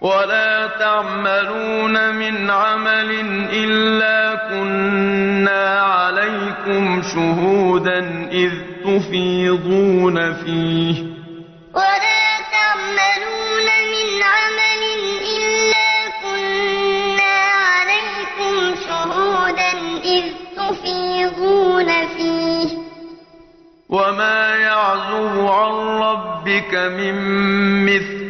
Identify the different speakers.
Speaker 1: ولا تعملون من عمل إلا كنا عليكم شهودا إذ تفيضون فيه.
Speaker 2: ولا تعملون من عمل إلا كنا عليكم شهودا إذ تفيضون فيه.
Speaker 1: وما يعزب عن ربك من